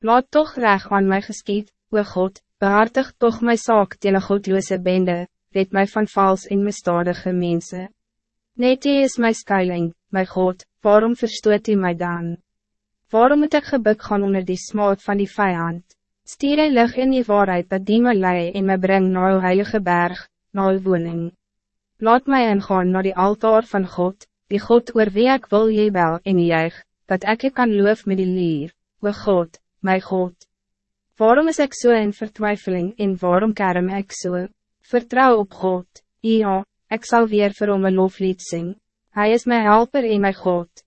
Laat toch reg aan mij geschied, o God, behartig toch my saak teen godloose bende, red mij van vals en misdadige mensen. Net jy is my skuiling, my God, waarom verstoot jy my dan? Waarom moet ik gebuk gaan onder die smaad van die vijand? Stier hy lig in die waarheid dat die my lei en my bring na uw heilige berg, na uw woning. Laat mij ingaan naar die altaar van God, die God oor wie ek wil jy wel en juig, dat ek kan loof met die lier, o God, my God. Waarom is ik zo so in vertwijfeling en waarom kerm ik zo? So? Vertrouw op God, ja, ik zal weer vir hom een loflied sing. Hij is mijn helper en mijn God.